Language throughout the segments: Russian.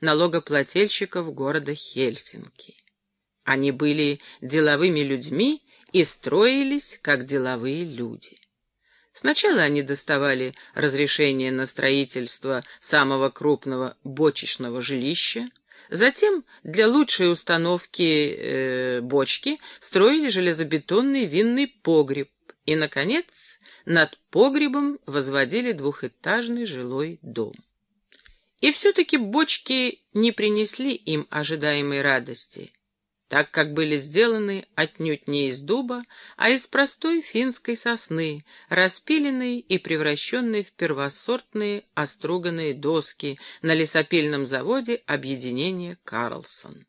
налогоплательщиков города Хельсинки. Они были деловыми людьми и строились как деловые люди. Сначала они доставали разрешение на строительство самого крупного бочечного жилища, затем для лучшей установки э, бочки строили железобетонный винный погреб и, наконец, над погребом возводили двухэтажный жилой дом. И все-таки бочки не принесли им ожидаемой радости, так как были сделаны отнюдь не из дуба, а из простой финской сосны, распиленной и превращенной в первосортные оструганные доски на лесопильном заводе объединения «Карлсон».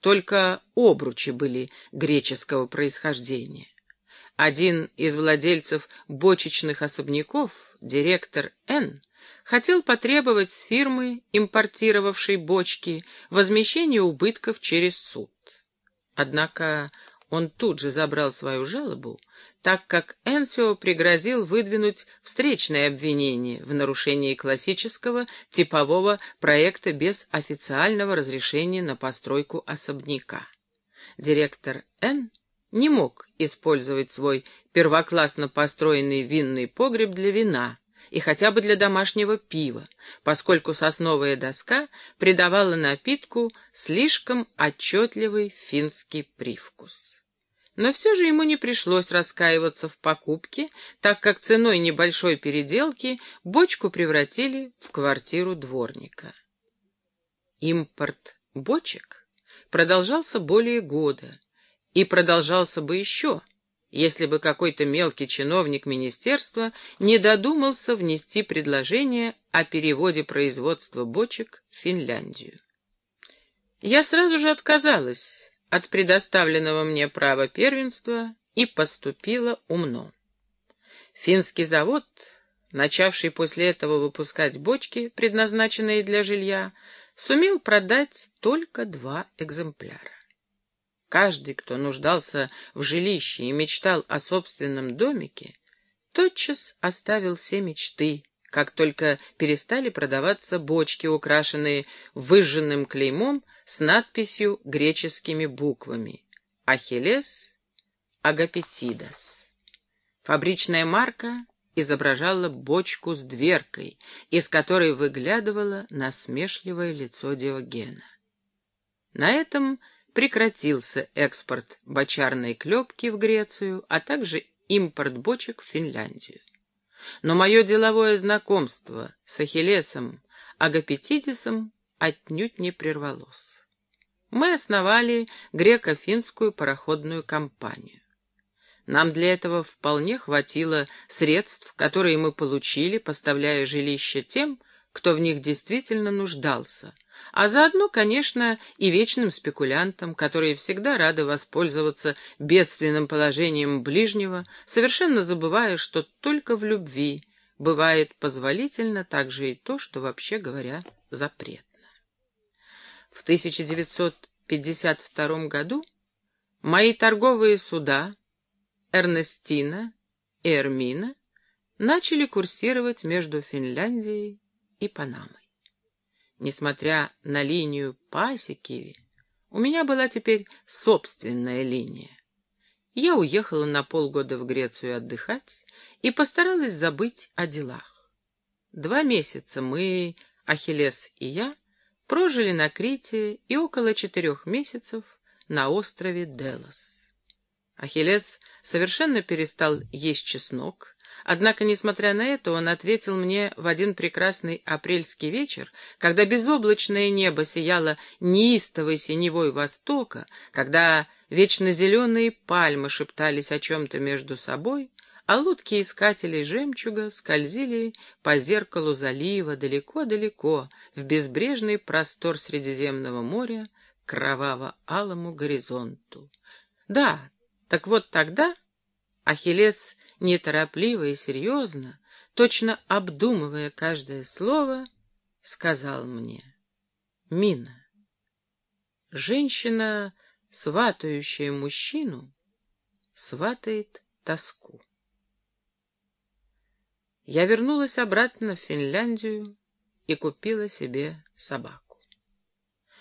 Только обручи были греческого происхождения. Один из владельцев бочечных особняков, директор Н., хотел потребовать с фирмы, импортировавшей бочки, возмещение убытков через суд. Однако он тут же забрал свою жалобу, так как Энсио пригрозил выдвинуть встречное обвинение в нарушении классического типового проекта без официального разрешения на постройку особняка. Директор Н не мог использовать свой первоклассно построенный винный погреб для вина и хотя бы для домашнего пива, поскольку сосновая доска придавала напитку слишком отчетливый финский привкус. Но все же ему не пришлось раскаиваться в покупке, так как ценой небольшой переделки бочку превратили в квартиру дворника. Импорт бочек продолжался более года, и продолжался бы еще, если бы какой-то мелкий чиновник министерства не додумался внести предложение о переводе производства бочек в Финляндию. Я сразу же отказалась от предоставленного мне права первенства и поступила умно. Финский завод, начавший после этого выпускать бочки, предназначенные для жилья, сумел продать только два экземпляра. Каждый, кто нуждался в жилище и мечтал о собственном домике, тотчас оставил все мечты, как только перестали продаваться бочки, украшенные выжженным клеймом с надписью греческими буквами «Ахиллес Агапетидас». Фабричная марка изображала бочку с дверкой, из которой выглядывало насмешливое лицо Диогена. На этом прекратился экспорт бочарной клепки в Грецию, а также импорт бочек в Финляндию. Но мое деловое знакомство с Ахиллесом Агапетидисом отнюдь не прервалось. Мы основали греко-финскую пароходную компанию. Нам для этого вполне хватило средств, которые мы получили, поставляя жилища тем, кто в них действительно нуждался — а заодно, конечно, и вечным спекулянтам, которые всегда рады воспользоваться бедственным положением ближнего, совершенно забывая, что только в любви бывает позволительно также и то, что, вообще говоря, запретно. В 1952 году мои торговые суда Эрнестина и Эрмина начали курсировать между Финляндией и Панамой. Несмотря на линию пасеки, у меня была теперь собственная линия. Я уехала на полгода в Грецию отдыхать и постаралась забыть о делах. Два месяца мы, Ахиллес и я, прожили на Крите и около четырех месяцев на острове Делос. Ахиллес совершенно перестал есть чеснок, Однако, несмотря на это, он ответил мне в один прекрасный апрельский вечер, когда безоблачное небо сияло неистовой синевой востока, когда вечно зеленые пальмы шептались о чем-то между собой, а лодки искателей жемчуга скользили по зеркалу залива далеко-далеко в безбрежный простор Средиземного моря кроваво-алому горизонту. Да, так вот тогда Ахиллес неторопливо и серьезно, точно обдумывая каждое слово, сказал мне, «Мина, женщина, сватающая мужчину, сватает тоску». Я вернулась обратно в Финляндию и купила себе собаку.